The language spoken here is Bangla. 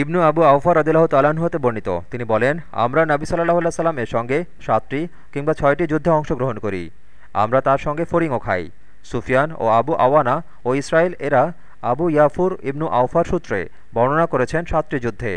ইবনু আবু আউফার আদিল্লাহ তালাহ হতে বর্ণিত। তিনি বলেন, আমরা নাবি সাল্লাহ সাল্লাম এর সঙ্গে সাতটি কিংবা ছয়টি যুদ্ধে অংশগ্রহণ করি। আমরা তার সঙ্গে ফরিংও খাই। সুফিয়ান ও আবু আওয়ানা ও ইসরায়েল এরা আবু ইয়াফুর ইবনু আউফার সূত্রে বর্ণনা করেছেন সাতটি যুদ্ধে।